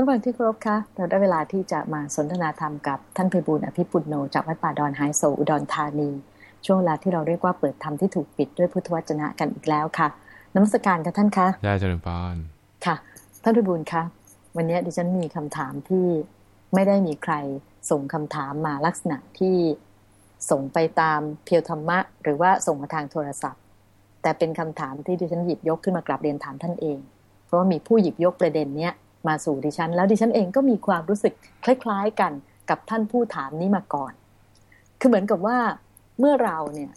านฟังที่เคารพคะเราได้เวลาที่จะมาสนทนาธรรมกับท่านเพบุญอภิปุณโนจากวัดป่าดอนไฮโซอุดรธานี ช่วงเวลาที่เราเรียกว่าเปิดธรรมที่ถูกปิดด้วยพุทธวจนะกันอีกแล้วค่ะนมัสการกับท่านคะได้เจริญพรค่ะ ท่านเพบุญคะวันนี้ดิฉันมีคำถามที่ไม่ได้มีใครส่งคำถามมาลักษณะที่ส่งไปตามเพียวธรรมะ หรือว่าส่งมาทางโทรศัพท์ แต่เป็นคำถามที่ดิฉันหยิบยกขึ้นมากราบเรียนถามท่านเอง เพราะว่ามีผู้หยิบยกประเด็นเนี้ย มาสู่ดิฉัน แล้วดิฉันเองก็มีความรู้สึกคล้าย ๆกันกับท่านผู้ถามนี้มาก่อน คือเหมือนกับว่าเมื่อเราเนี่ย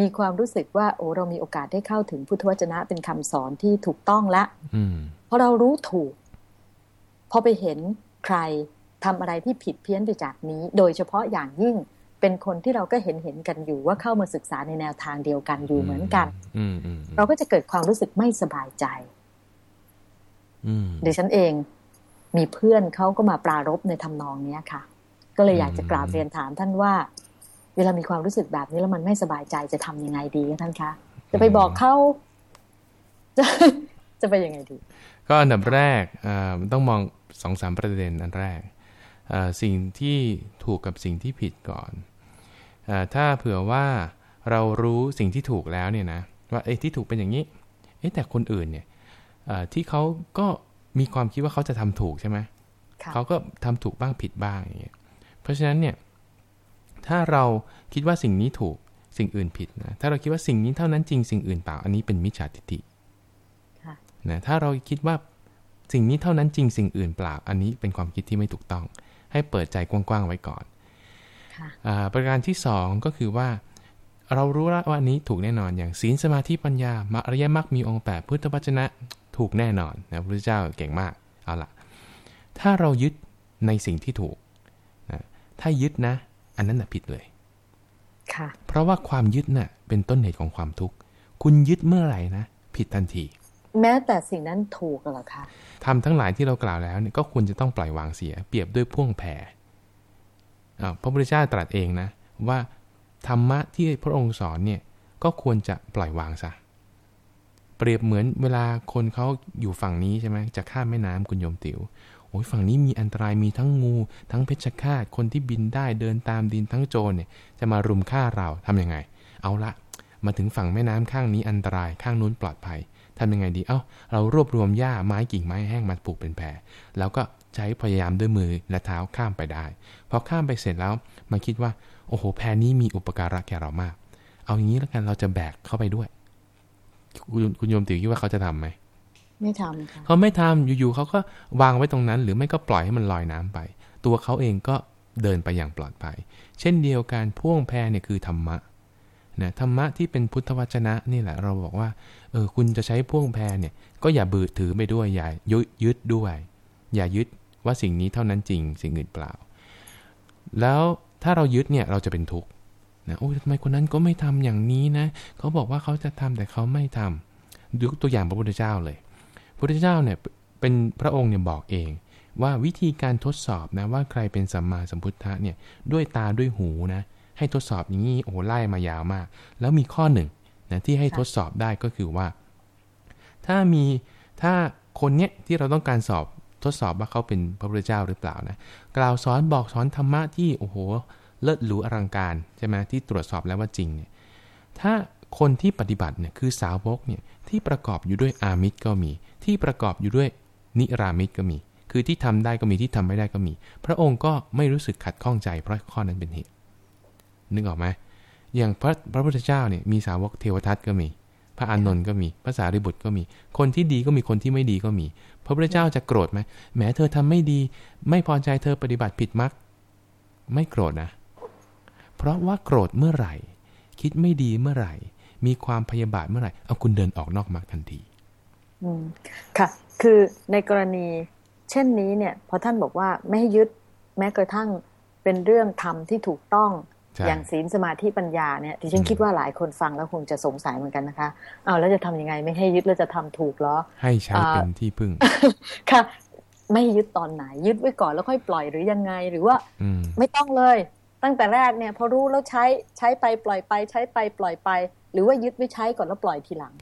มีความรู้สึกว่า โอ้เรามีโอกาสได้เข้าถึงพุทธวจนะเป็นคำสอนที่ถูกต้องแล้วพอเรารู้ถูก พอไปเห็นใครทำอะไรที่ผิดเพี้ยนไปจากนี้ โดยเฉพาะอย่างยิ่งเป็นคนที่เราก็เห็นเห็นกันอยู่ว่าเข้ามาศึกษาในแนวทางเดียวกันอยู่เหมือนกัน เราก็จะเกิดความรู้สึกไม่สบายใจเดี๋ยวฉันเองมีเพื่อนเขาก็มาปรารบในทำนองเนี้ยค่ะ ก็เลยอยากจะกราบเรียนถามท่านว่า เวลามีความรู้สึกแบบนี้แล้วมันไม่สบายใจจะทำยังไงดีท่านคะ จะไปบอกเขาจะจะไปยังไงดี ก็อันดับแรกต้องมองสองสามประเด็นอันแรกสิ่งที่ถูกกับสิ่งที่ผิดก่อนอถ้าเผื่อว่าเรารู้สิ่งที่ถูกแล้วเนี่ยนะว่าไอ้ที่ถูกเป็นอย่างนี้เอ๊แต่คนอื่นเนี่ย ที่เขาก็มีความคิดว่าเขาจะทำถูกใช่ไหมเขาก็ทำถูกบ้างผิดบ้างอย่างเงี้ยเพราะฉะนั้นเนี่ยถ้าเราคิดว่าสิ่งนี้ถูกสิ่งอื่นผิดนะถ้าเราคิดว่าสิ่งนี้เท่านั้นจริงสิ่งอื่นเปล่าอันนี้เป็นมิจฉาทิฏฐินะถ้าเราคิดว่าสิ่งนี้เท่านั้นจริงสิ่งอื่นเปล่าอันนี้เป็นความคิดที่ไม่ถูกต้อง ให้เปิดใจกว้างๆไว้ก่อนประการที่2ก็คือว่าเรารู้แล้วว่านี้ถูกแน่นอนอย่างศีลสมาธิปัญญามาอริยมรรคมีองค์แปดพุทธวจนะ ถูกแน่นอนนะพระพุทธเจ้าเก่งมากเอาละถ้าเรายึดในสิ่งที่ถูกนะถ้ายึดนะ อันนั้นนะผิดเลยค่ะเพราะว่าความยึดนะ่ะเป็นต้นเหตุของความทุกข์คุณยึดเมื่อไหร่นะผิดทันที แม้แต่สิ่งนั้นถูกเหรอคะทำทั้งหลายที่เรากล่าวแล้วเนี่ยก็ควรจะต้องปล่อยวางเสีย เปรียบด้วยพ่วงแผ่พระพุทธเจ้าตรัสเองนะว่าธรรมะที่พระองค์สอนเนี่ยก็ควรจะปล่อยวางซะ เปรียบเหมือนเวลาคนเขาอยู่ฝั่งนี้ใช่ไหมจะข้ามแม่น้ำคุณโยมติว๋วโอ้ยฝั่งนี้มีอันตรายมีทั้งงู ทั้งเพชฌฆาตคนที่บินได้เดินตามดินทั้งโจรเนี่ย จะมารุมฆ่าเราทํำยังไง เอาละมาถึงฝั่งแม่น้ำข้างนี้อันตรายข้างนู้นปลอดภัยทำยังไงดี เอา้า เรารวบรวมหญ้าไม้กิ่งไม้แห้งมาปลูกเป็นแพรแล้วก็ใช้พยายามด้วยมือและเท้าข้ามไปได้ พอข้ามไปเสร็จแล้วมาคิดว่า โอ้โห แพรนี้มีอุปการะแก่เรามาก เอาอย่างนี้แล้วกันเราจะแบกเข้าไปด้วย คุณคุณโยมติ๋วคิดว่าเขาจะทํำไหมไม่ทำค่ะเขาไม่ทำอยู่ๆเขาก็วางไว้ตรงนั้น หรือไม่ก็ปล่อยให้มันลอยน้ำไป ตัวเขาเองก็เดินไปอย่างปลอดภัย เช่นเดียวกันพ่วงแพรเนี่ยคือธรรมะนะธรรมะที่เป็นพุทธวจนะนี่แหละ เราบอกว่าเออคุณจะใช้พ่วงแพรเนี่ย ก็อย่าบืดถือไปด้วยอย่ายึดด้วย อย่ายึดว่าสิ่งนี้เท่านั้นจริงสิ่งอื่นเปล่า แล้วถ้าเรายึดเนี่ยเราจะเป็นทุกข์ นะโอ้ยทำไมคนนั้นก็ไม่ทำอย่างนี้นะเขาบอกว่าเขาจะทำแต่เขาไม่ทำยกตัวอย่างพระพุทธเจ้าเลยพระพุทธเจ้าเนี่ยเป็นพระองค์เนี่ยบอกเอง ว่าวิธีการทดสอบนะว่าใครเป็นสัมมาสัมพุทธะเนี่ยด้วยตาด้วยหูนะให้ทดสอบอย่างนี้โอ้ไล่มายาวมาก แล้วมีข้อหนึ่งนะที่ให้ทดสอบได้ก็คือว่า ถ้ามีถ้าคนเนี้ยที่เราต้องการสอบทดสอบว่าเขาเป็นพระพุทธเจ้าหรือเปล่านะกล่าวสอนบอกสอนธรรมะที่โอ้โห เลิศหรูอลังการใช่ไหมที่ตรวจสอบแล้วว่าจริงเนี่ยถ้าคนที่ปฏิบัติเนี่ยคือสาวกเนี่ยที่ประกอบอยู่ด้วยอามิตรก็มี ที่ประกอบอยู่ด้วยนิรามิตรก็มี คือที่ทำได้ก็มีที่ทำไม่ได้ก็มี พระองค์ก็ไม่รู้สึกขัดข้องใจเพราะข้อนั้นเป็นเหตุนึกออกไหมอย่างพระพระพุทธเจ้าเนี่ยมีสาวกเทวทัตก็มี พระอานนท์ก็มีภาษาริบุตรก็มี คนที่ดีก็มีคนที่ไม่ดีก็มี พระพุทธเจ้าจะโกรธไหมแม้เธอทำไม่ดี ไม่พอใจเธอปฏิบัติผิดมักไม่โกรธนะ เพราะว่าโกรธเมื่อไหร่ คิดไม่ดีเมื่อไหร่ มีความพยาบาทเมื่อไหร่ เอาคุณเดินออกนอกมรรคทันทีอืมค่ะ คือในกรณีเช่นนี้เนี่ย พอท่านบอกว่าไม่ให้ยึดแม้กระทั่งเป็นเรื่องธรรมที่ถูกต้องอย่างศีลสมาธิปัญญาเนี่ยที่ฉันคิดว่าหลายคนฟังแล้วคงจะสงสัยเหมือนกันนะคะเอาแล้วจะทำยังไงไม่ให้ยึดแล้วจะทำถูกเหรอ ให้ใช้เป็นที่พึ่ง ค่ะ ไม่ยึดตอนไหน ยึดไว้ก่อนแล้วค่อยปล่อยหรือยังไงหรือว่า ไม่ต้องเลย ตั้งแต่แรกเนี่ยพอรู้แล้วใช้ใช้ไปปล่อยไป ใช้ไปปล่อยไป หรือว่ายึดไม่ใช้ก่อนแล้วปล่อยทีหลัง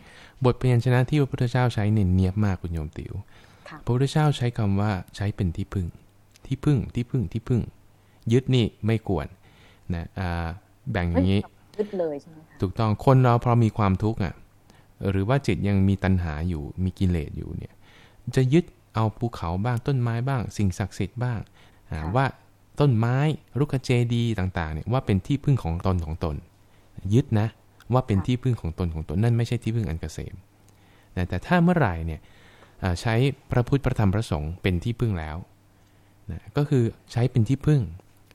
บทเพียนชนะที่พระพุทธเจ้าใช้เน้นเนียบมากคุณโยมติว๋วพระพุทธเจ้าใช้คำว่าใช้เป็นที่พึ่ง ที่พึ่งที่พึ่งที่พึ่ง ยึดนี่ไม่ควรนะแบ่งอย่างนี้ยึดเลยใช่ไหมถูกต้องคนเราพอมีความทุกข์อะหรือว่าจิตยังมีตัณหาอยู่มีกิเลสอยู่เนี่ย จะยึดเอาภูเขาบ้างต้นไม้บ้าง สิ่งศักดิ์สิทธิ์บ้างว่า ต้นไม้รุกเจดีต่างๆเนี่ยว่าเป็นที่พึ่งของตนของตน ยึดนะว่าเป็นที่พึ่งของตนของตนนั่นไม่ใช่ที่พึ่งอันเกษมแต่ถ้าเมื่อไหร่เนี่ยใช้พระพุทธพระธรรมพระสงฆ์เป็นที่พึ่งแล้วนะก็คือใช้เป็นที่พึ่ง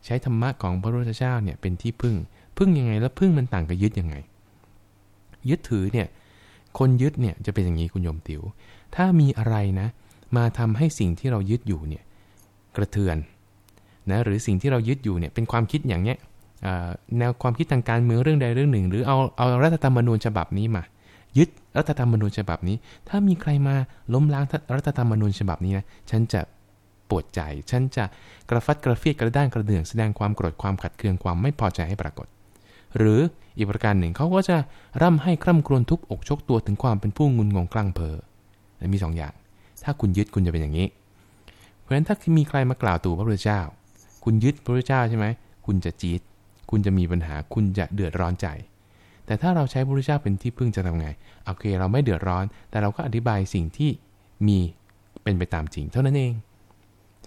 ใช้ธรรมะของพระพุทธเจ้าเนี่ยเป็นที่พึ่ง พึ่งยังไงแล้วพึ่งมันต่างกับยึดยังไง ยึดถือเนี่ยคนยึดเนี่ยจะเป็นอย่างนี้คุณโยมติว๋วถ้ามีอะไรนะ มาทำให้สิ่งที่เรายึดอยู่เนี่ยกระเทือน นะหรือสิ่งที่เรายึดอยู่เนี่ยเป็นความคิดอย่างเนี้ยแนวความคิดทางการเมืองเรื่องใดเรื่องหนึ่ง หรือเอาเอารัฐธรรมนูญฉบับนี้มา ยึดรัฐธรรมนูญฉบับนี้ ถ้ามีใครมาล้มล้างรัฐธรรมนูญฉบับนี้นะฉันจะปวดใจ ฉันจะกระฟัดกระเฟียดกระด้างกระเดื่องแสดงความโกรธความขัดเคืองความไม่พอใจให้ปรากฏ หรืออีกประการหนึ่งเขาก็จะร่ำให้คร่ำครวญทุบอกชกตัวถึงความเป็นผู้งุนงงกลั้งเพอมีสองอย่าง ถ้าคุณยึดคุณจะเป็นอย่างนี้ เพราะฉะนั้นถ้ามีใครมากล่าวตู่พระพุทธเจ้า คุณยึดพระพุทธเจ้าใช่ไหมคุณจะจี๊ดคุณจะมีปัญหาคุณจะเดือดร้อนใจ แต่ถ้าเราใช้พระพุทธเจ้าเป็นที่พึ่งจะทำไงโอเค เราไม่เดือดร้อน แต่เราก็อธิบายสิ่งที่มีเป็นไปตามจริง เท่านั้นเอง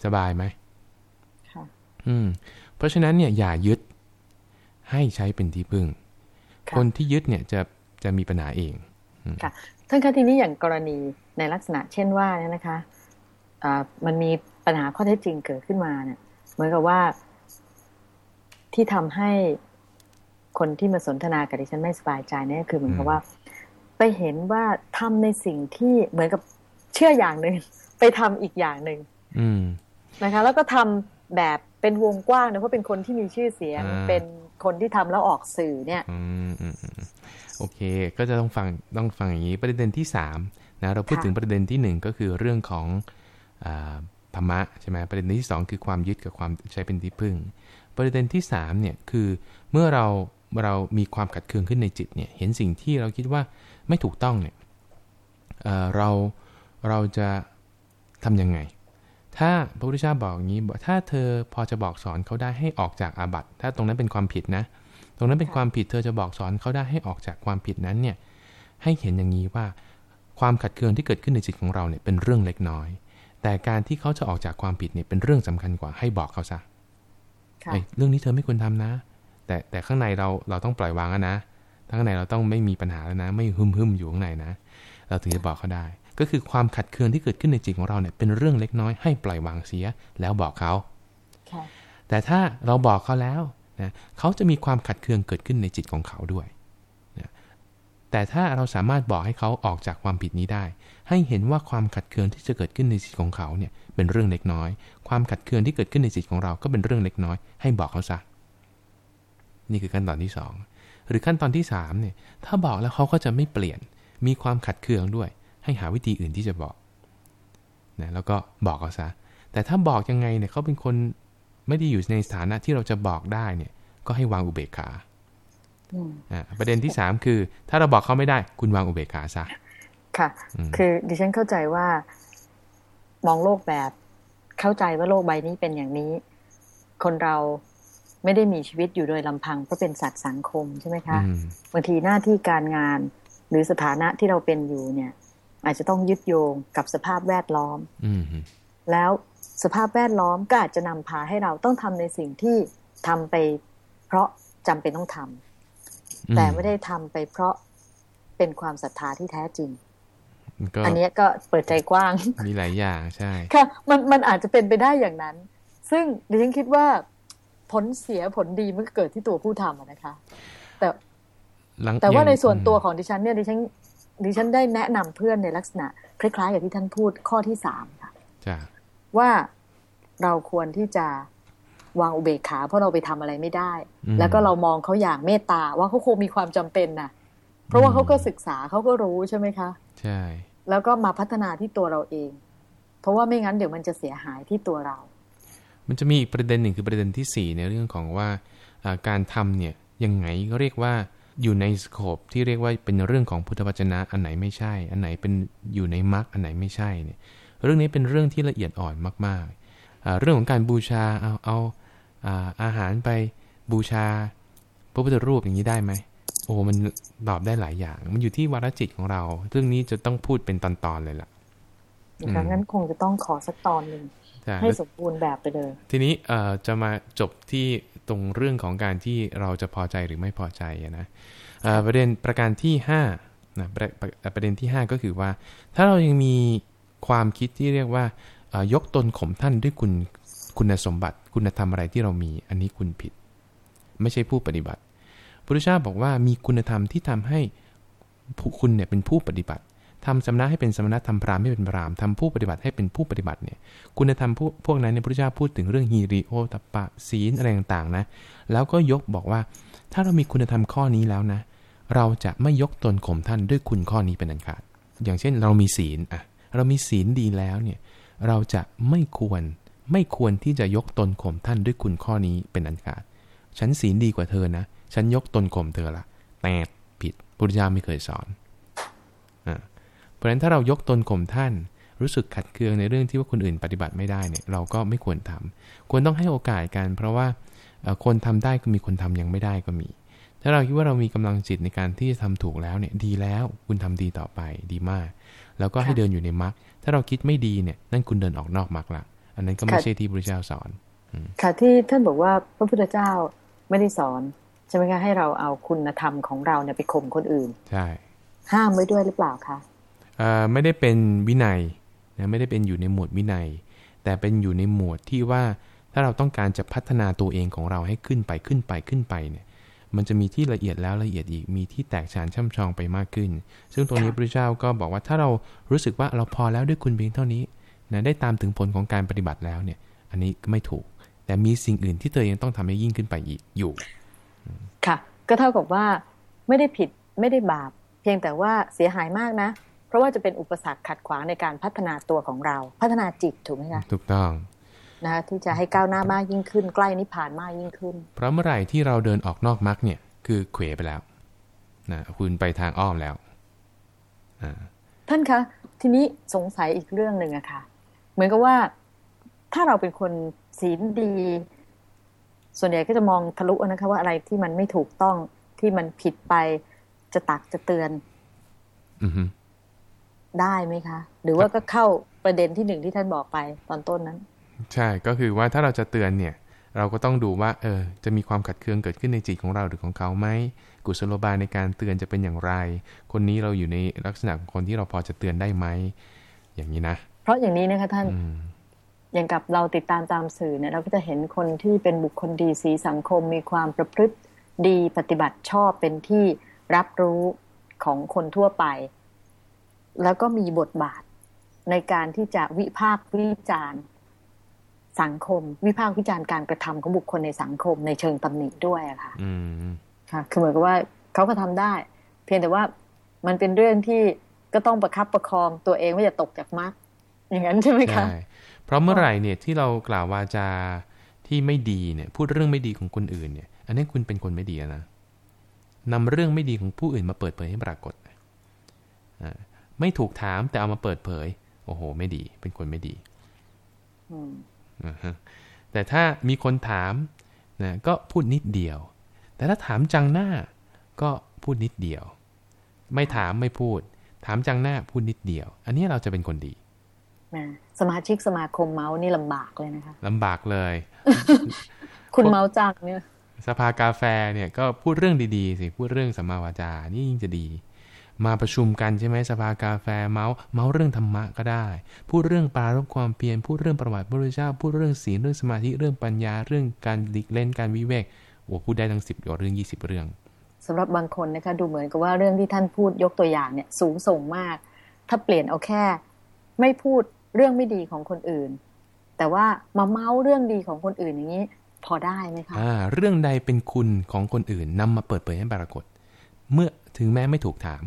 สบายไหมค่ะอืม เพราะฉะนั้นเนี่ยอย่ายึดให้ใช้เป็นที่พึ่ง คนที่ยึดเนี่ยจะจะมีปัญหาเองค่ะท่านคะทีนี้อย่างกรณีในลักษณะเช่นว่าเนี่ยนะคะมันมีปัญหาข้อเท็จจริงเกิดขึ้นมาเนี่ย เหมือนกับว่า ที่ทำให้คนที่มาสนทนากับดิฉันไม่สบายใจเนี่ยคือเหมือนกับว่า ไปเห็นว่าทำในสิ่งที่เหมือนกับเชื่ออย่างหนึ่งไปทำอีกอย่างหนึ่งนะคะ แล้วก็ทำแบบเป็นวงกว้างนะเพราะเป็นคนที่มีชื่อเสียงเป็นคนที่ทำแล้วออกสื่อเนี่ยโอเค ก็จะต้องฟังต้องฟังอย่างนี้ประเด็นที่สามนะเราพูดถึงประเด็นที่หนึ่งก็คือเรื่องของธ รรมะใช่ไหมประเด็นที่สองคือความยึดกับความใช้เป็นที่พึ่ง ประเด็นที่3เนี่ยคือเมื่อเราเรามีความขัดเคืองขึ้นในจิตเนี่ยเห็นสิ่งที่เราคิดว่าไม่ถูกต้องเนี่ยเเราเราจะทํำยังไง ถ้าพระพุทธเจ้าบอกอย่างนี้ถ้าเธอพอจะบอกสอนเขาได้ให้ออกจากอาบัติถ้าตรงนั้นเป็นความผิดนะตรงนั้นเป็นความผิดเธอจะบอกสอนเขาได้ให้ออกจากความผิดนั้นเนี่ยให้เห็นอย่างนี้ว่าความขัดเคืองที่เกิดขึ้นในจิตของเราเนี่ยเป็นเรื่องเล็กน้อย แต่การที่เขาจะออกจากความผิดเนี่ยเป็นเรื่องสำคัญกว่าให้บอกเขาซะเรื่องนี้เธอไม่ควรทำนะ แต่แต่ข้างในเราเราต้องปล่อยวางนะข้างในเราต้องไม่มีปัญหาแล้วนะ ไม่หึมหึมอยู่ข้างในนะ เราถึงจะบอกเขาได้ ก็คือความขัดเคืองที่เกิดขึ้นในจิตของเราเนี่ยเป็นเรื่องเล็กน้อยให้ปล่อยวางเสียแล้วบอกเขาแต่ถ้าเราบอกเขาแล้วนะเขาจะมีความขัดเคืองเกิดขึ้นในจิตของเขาด้วยนะ แต่ถ้าเราสามารถบอกให้เขาออกจากความผิดนี้ได้ ให้เห็นว่าความขัดเคืองที่จะเกิดขึ้นในจิตของเขาเนี่ยเป็นเรื่องเล็กน้อย ความขัดเคืองที่เกิดขึ้นในจิตของเราก็เป็นเรื่องเล็กน้อย ให้บอกเขาซะนี่คือขั้นตอนที่ 2 หรือขั้นตอนที่3เนี่ยถ้าบอกแล้วเขาก็จะไม่เปลี่ยน มีความขัดเคืองด้วย ให้หาวิธีอื่นที่จะบอกนะแล้วก็บอกเขาซะแต่ถ้าบอกยังไงเนี่ยเขาเป็นคนไม่ได้อยู่ในสถานะที่เราจะบอกได้เนี่ยก็ให้วางอุเบกขาอ่า ประเด็นที่สามคือ ถ้าเราบอกเขาไม่ได้ คุณวางอุเบกขาซะค่ะ คือดิฉันเข้าใจว่า มองโลกแบบ เข้าใจว่าโลกใบนี้เป็นอย่างนี้ คนเราไม่ได้มีชีวิตอยู่โดยลำพังเพราะเป็นสัตว์สังคมใช่ไหมคะบางทีหน้าที่การงานหรือสถานะที่เราเป็นอยู่เนี่ย อาจจะต้องยึดโยงกับสภาพแวดล้อมแล้วสภาพแวดล้อมก็อาจจะนำพาให้เราต้องทำในสิ่งที่ทำไป เพราะจำเป็นต้องทำ แต่ไม่ได้ทำไปเพราะเป็นความศรัทธาที่แท้จริงอันนี้ก็เปิดใจกว้าง มีหลายอย่างใช่ ค่ะ มันมันอาจจะเป็นไปได้อย่างนั้น ซึ่งดิฉันคิดว่าผลเสียผลดีมันเกิดที่ตัวผู้ทำนะคะ แต่แต่ว่าในส่วนตัวของดิฉันเนี่ยดิฉันดิฉันได้แนะนำเพื่อนในลักษณะคล้ายๆกับที่ท่านพูดข้อที่สามค่ะว่าเราควรที่จะ วางอุเบกขาเพราะเราไปทำอะไรไม่ได้ แล้วก็เรามองเขาอย่างเมตตาว่าเขาคงมีความจำเป็นนะเพราะว่าเขาก็ศึกษาเขาก็รู้ใช่ไหมคะใช่แล้วก็มาพัฒนาที่ตัวเราเอง เพราะว่าไม่งั้นเดี๋ยวมันจะเสียหายที่ตัวเรา มันจะมีอีกประเด็นหนึ่งคือประเด็นที่ 4 ในเรื่องของว่าการทำเนี่ยยังไงก็เรียกว่าอยู่ในสโคปที่เรียกว่าเป็นเรื่องของพุทธวจนะอันไหนไม่ใช่ อันไหนเป็นอยู่ในมรรคอันไหนไม่ใช่เนี่ยเรื่องนี้เป็นเรื่องที่ละเอียดอ่อนมากๆเรื่องของการบูชาเอาเอา อาหารไปบูชาพระพุทธรูปอย่างนี้ได้ไหมโอ้มันตอบได้หลายอย่าง มันอยู่ที่วาระจิตของเรา เรื่องนี้จะต้องพูดเป็นตอนๆเลยล่ะดังนั้นคงจะต้องขอสักตอนหนึ่งให้สมบูรณ์แบบไปเลย ทีนี้เอ่อจะมาจบที่ตรงเรื่องของการที่เราจะพอใจหรือไม่พอใจนะประเด็นประการที่5นะประประเด็นที่ 5 ก็คือว่า ถ้าเรายังมีความคิดที่เรียกว่ายกตนข่มท่านด้วยคุณ คุณสมบัติ คุณธรรมอะไรที่เรามี อันนี้คุณผิด ไม่ใช่ผู้ปฏิบัติพุทธเจ้าบอกว่ามีคุณธรรมที่ทำให้คุณเนี่ยเป็นผู้ปฏิบัติทำสมณะให้เป็นสมณะทำพรามให้เป็นพรามทำผู้ปฏิบัติให้เป็นผู้ปฏิบัติเนี่ย คุณธรรมพวกนั้นในพระพุทธเจ้าพูดถึงเรื่องฮีริโอตปะศีลอะไรต่างๆนะ แล้วก็ยกบอกว่า ถ้าเรามีคุณธรรมข้อนี้แล้วนะ เราจะไม่ยกตนข่มท่านด้วยคุณข้อนี้เป็นอันขาด อย่างเช่นเรามีศีลอะเรามีศีลดีแล้วเนี่ย เราจะไม่ควร ไม่ควรที่จะยกตนข่มท่านด้วยคุณข้อนี้เป็นอันขาด ฉันศีลดีกว่าเธอนะ ฉันยกตนข่มเธอละแต่ผิดพุทธเจ้าไม่เคยสอนอเพราะฉะนั้นถ้าเรายกตนข่มท่าน รู้สึกขัดเคืองในเรื่องที่ว่าคนอื่นปฏิบัติไม่ได้เนี่ยเราก็ไม่ควรทำควรต้องให้โอกาสกัน เพราะว่าคนทำได้ก็มีคนทำยังไม่ได้ก็มี ถ้าเราคิดว่าเรามีกำลังจิตในการที่จะทำถูกแล้วเนี่ยดีแล้วคุณทำดีต่อไปดีมาก แล้วก็ให้เดินอยู่ในมรรคถ้าเราคิดไม่ดีเนี่ยนั่นคุณเดินออกนอกมรรคละ อันนั้นก็ไม่ใช่ที่พระเจ้าสอนค่ะที่ท่านบอกว่าพระพุทธเจ้าไม่ได้สอนใช่ไหมคะให้เราเอาคุณธรรมของเราเนี่ยไปข่มคนอื่น ใช่ ห้ามไว้ด้วยหรือเปล่าคะไม่ได้เป็นวินัยนะไม่ได้เป็นอยู่ในหมวดวินัย แต่เป็นอยู่ในหมวดที่ว่าถ้าเราต้องการจะพัฒนาตัวเองของเราให้ขึ้นไปขึ้นไปขึ้นไปเนี่ย มันจะมีที่ละเอียดแล้วละเอียดอีกมีที่แตกฉานช่ำชองไปมากขึ้น ซึ่งตรงนี้พระเจ้าก็บอกว่าถ้าเรารู้สึกว่าเราพอแล้วด้วยคุณเพียงเท่านี้ นะได้ตามถึงผลของการปฏิบัติแล้วเนี่ย อันนี้ไม่ถูก แต่มีสิ่งอื่นที่เธอยังต้องทำให้ยิ่งขึ้นไปอีกอยู่ ค่ะ ก็เท่ากับว่าไม่ได้ผิดไม่ได้บาป เพียงแต่ว่าเสียหายมากนะ เพราะว่าจะเป็นอุปสรรคขัดขวางในการพัฒนาตัวของเรา พัฒนาจิตถูกไหมคะถูกต้องนะที่จะให้ก้าวหน้ามากยิ่งขึ้น ใกล้นิพพานมากยิ่งขึ้น เพราะเมื่อไหร่ที่เราเดินออกนอกมรรคเนี่ย คือเขวไปแล้วนะคุณไปทางอ้อมแล้วท่านคะ ทีนี้สงสัยอีกเรื่องหนึ่งอะค่ะ เหมือนกับว่า ถ้าเราเป็นคนศีลดี ส่วนใหญ่ก็จะมองทะลุนะคะ ว่าอะไรที่มันไม่ถูกต้องที่มันผิดไปจะตักจะเตือนอือได้ไหมคะ หรือว่าก็เข้าประเด็นที่หนึ่งที่ท่านบอกไปตอนต้นนั้น ใช่ก็คือว่าถ้าเราจะเตือนเนี่ย เราก็ต้องดูว่า เออ จะมีความขัดเคืองเกิดขึ้นในจิตของเราหรือของเขาไหมกุศโลบายในการเตือนจะเป็นอย่างไร คนนี้เราอยู่ในลักษณะของคนที่เราพอจะเตือนได้ไหมอย่างนี้นะ เพราะอย่างนี้นะคะท่านอย่างกับเราติดตามตามสื่อเนี่ยเราก็จะเห็นคนที่เป็นบุคคลดีสีสังคมมีความประพฤติดีปฏิบัติชอบเป็นที่รับรู้ของคนทั่วไป แล้วก็มีบทบาทในการที่จะวิพากษ์วิจารณ์สังคม วิพากษ์วิจารณ์การกระทำของบุคคลในสังคมในเชิงตำหนิด้วยอะค่ะค่ะ คือเหมือนกับว่าเขาก็ทำได้ เพียงแต่ว่ามันเป็นเรื่องที่ก็ต้องประคับประคองตัวเองไม่จะตกจากมรรค อย่างนั้นใช่ไหมคะใช่เพราะเมื่อไหร่เนี่ยที่เรากล่าววาจาที่ไม่ดีเนี่ย พูดเรื่องไม่ดีของคนอื่นเนี่ย อันนี้คุณเป็นคนไม่ดีนะนำเรื่องไม่ดีของผู้อื่นมาเปิดเผยให้ปรากฏอ่าไม่ถูกถามแต่เอามาเปิดเผย โอ้โห ไม่ดี เป็นคนไม่ดีแต่ถ้ามีคนถามนะก็พูดนิดเดียว แต่ถ้าถามจังหน้าก็พูดนิดเดียว ไม่ถามไม่พูด ถามจังหน้าพูดนิดเดียว อันนี้เราจะเป็นคนดี สมาชิกสมาคมเมาส์นี่ลำบากเลยนะคะลำบากเลย คุณเมาส์จังเนี่ย สภากาแฟเนี่ยก็พูดเรื่องดีๆสิพูดเรื่องสัมมาวาจา นี่ยิ่งจะดี มาประชุมกันใช่ไหมสภากาแฟเมาส์เมาส์เรื่องธรรมะก็ได้ พูดเรื่องปารบความเพียรพูดเรื่องประวัติพระพุทธเจ้า พูดเรื่องศีลเรื่องสมาธิเรื่องปัญญาเรื่องการดิกเล่นการวิเวกโอ้พูดได้ทั้งสิบกว่าเรื่องยี่สิบเรื่องสำหรับบางคนนะคะดูเหมือนกับว่าเรื่องที่ท่านพูดยกตัวอย่างเนี่ยสูงส่งมาก ถ้าเปลี่ยนเอาแค่ ไม่พูด เรื่องไม่ดีของคนอื่น แต่ว่ามาเมาส์เรื่องดีของคนอื่นอย่างนี้ พอได้ไหมคะอ่าเรื่องใดเป็นคุณของคนอื่นนำมาเปิดเผยให้ปรากฏ เมื่อถึงแม้ไม่ถูกถาม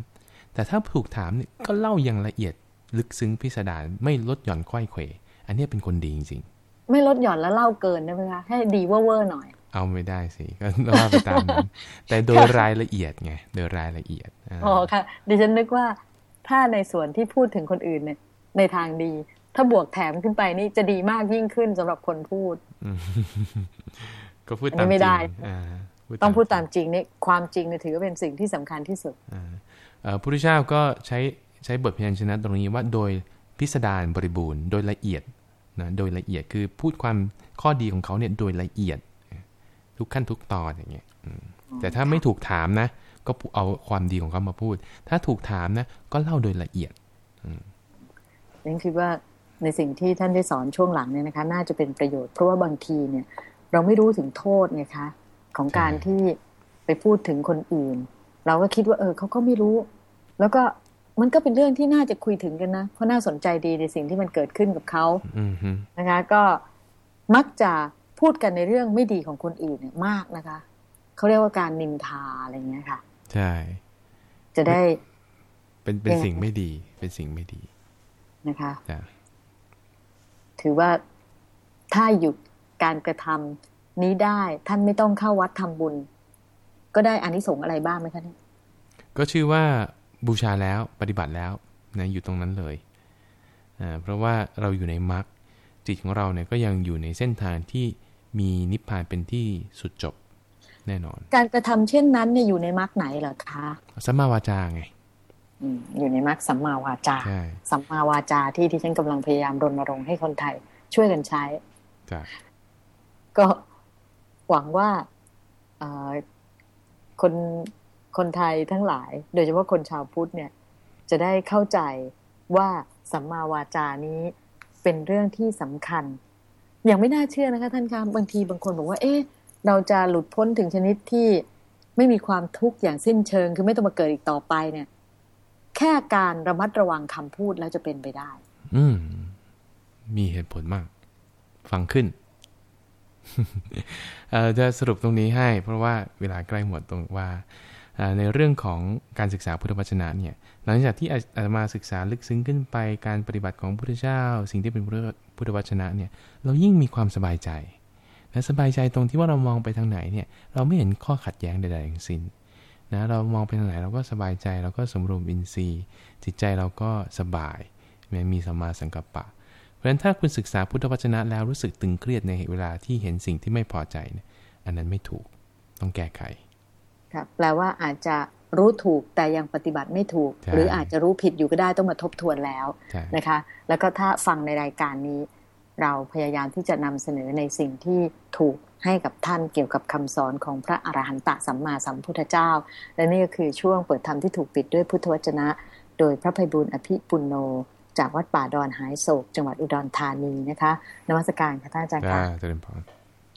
แต่ถ้าถูกถามเนี่ยก็เล่าอย่างละเอียดลึกซึ้งพิสดารไม่ลดหย่อนค่อยเขวอันนี้เป็นคนดีจริงๆ ไม่ลดหย่อนแล้วเล่าเกินได้ไหมคะให้ดีเวอร์หน่อย เอาไม่ได้สิก็เล่าไปตามนั้นแต่โดยรายละเอียดไงโดยรายละเอียดอ๋อค่ะดิฉันนึกว่าถ้าในส่วนที่พูดถึงคนอื่นเนี่ย ในทางดี ถ้าบวกแถมขึ้นไปนี่จะดีมากยิ่งขึ้นสำหรับคนพูดอืมก็พูดอันตานี้มไม่จได้ริงอ่าต้องพูดจริตามจริงนี่ความจริงเนี่ยถือว่าเป็นสิ่งที่สำคัญที่สุดอ่าเอ่อพระพุทธเจ้าก็ใช้ใช้บทพยัญชนะตรงนี้ว่าโดยพิสดารบริบูรณ์ โดยละเอียดนะโดยละเอียดคือพูดความข้อดีของเขาเนี่ยโดยละเอียด ทุกขั้นทุกตอนอย่างเงี้ยอืมแต่ถ้าไม่ถูกถามนะ ก็เอาความดีของเขามาพูด ถ้าถูกถามนะ ก็เล่าโดยละเอียด ฉันคิดว่าในสิ่งที่ท่านได้สอนช่วงหลังเนี่ยนะคะ น่าจะเป็นประโยชน์เพราะว่าบางทีเนี่ย เราไม่รู้ถึงโทษไงคะของการใช่ที่ไปพูดถึงคนอื่น เราก็คิดว่าเออเขาก็ไม่รู้ แล้วก็มันก็เป็นเรื่องที่น่าจะคุยถึงกันนะ เพราะน่าสนใจดีในสิ่งที่มันเกิดขึ้นกับเขาอืมฮึนะคะ ก็มักจะพูดกันในเรื่องไม่ดีของคนอื่นเนี่ยมากนะคะเขาเรียกว่าการนินทาอะไรเงี้ยค่ะ ใช่ จะได้ เป็นเป็นยังไงสิ่งไม่ดี เป็นสิ่งไม่ดี นะคะจ้ะถือว่าถ้าหยุดการกระทำนี้ได้ท่านไม่ต้องเข้าวัดทำบุญ ก็ได้อานิสงส์อะไรบ้างไหมคะเนี่ยก็ชื่อว่าบูชาแล้วปฏิบัติแล้วนะอยู่ตรงนั้นเลยอ่าเพราะว่าเราอยู่ในมรรคจิตของเราเนี่ยก็ยังอยู่ในเส้นทางที่มีนิพพานเป็นที่สุดจบแน่นอน การกระทำเช่นนั้นเนี่ยอยู่ในมรรคไหนเหรอคะสัมมาวาจาไง อืมอยู่ในมรรคสัมมาวาจาใช่สัมมาวาจาที่ที่ฉันกำลังพยายามรณรงค์ให้คนไทย ช่วยกันใช้จ้ะก็หวังว่าเอ่อคนคนไทยทั้งหลาย โดยเฉพาะคนชาวพุทธเนี่ย จะได้เข้าใจว่าสัมมาวาจานี้เป็นเรื่องที่สำคัญ อย่างไม่น่าเชื่อนะคะท่านคะบางทีบางคนบอกว่า เอ๊ะ เราจะหลุดพ้นถึงชนิดที่ไม่มีความทุกข์อย่างสิ้นเชิง คือไม่ต้องมาเกิดอีกต่อไปเนี่ย แค่การระมัดระวังคำพูดแล้วจะเป็นไปได้ อืม มีเหตุผลมาก ฟังขึ้นเอ่อจะสรุปตรงนี้ให้ เพราะว่าเวลาใกล้หมดตรงว่าในเรื่องของการศึกษาพุทธวจนะเนี่ย หลังจากที่อาตมาศึกษาลึกซึ้งขึ้นไปการปฏิบัติของพระพุทธเจ้า สิ่งที่เป็นพุทธพุทธวจนะเนี่ย เรายิ่งมีความสบายใจและสบายใจตรงที่ว่าเรามองไปทางไหนเนี่ย เราไม่เห็นข้อขัดแย้งใดๆทั้งสิ้น นะเรามองไปทางไหนเราก็สบายใจเราก็สมรวมอินทรีย์ จิตใจเราก็สบายมีสัมมาสังกัปปะ เพราะฉะนั้นถ้าคุณศึกษาพุทธวจนะแล้วรู้สึกตึงเครียดในเวลาที่เห็นสิ่งที่ไม่พอใจเนี่ยอันนั้นไม่ถูกต้องแก้ไขครับแปลว่าอาจจะรู้ถูกแต่ยังปฏิบัติไม่ถูกใช่หรืออาจจะรู้ผิดอยู่ก็ได้ต้องมาทบทวนแล้วใช่นะคะ แล้วก็ถ้าฟังในรายการนี้ เราพยายามที่จะนำเสนอในสิ่งที่ถูกให้กับท่านเกี่ยวกับคำสอนของพระอรหันตสัมมาสัมพุทธเจ้า และนี่ก็คือช่วงเปิดธรรมที่ถูกปิดด้วยพุทธวจนะ โดยพระภัยบุญอภิปุณโน จากวัดป่าดอนหายโศก จังหวัดอุดรธานีนะคะนวัสการค่ะท่านอาจารย์ค่ะเจริญพร